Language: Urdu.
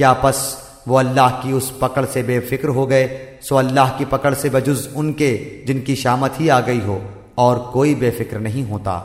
کیا پس وہ اللہ کی اس پکڑ سے بے فکر ہو گئے سو اللہ کی پکڑ سے بجز ان کے جن کی شامت ہی آ گئی ہو اور کوئی بے فکر نہیں ہوتا۔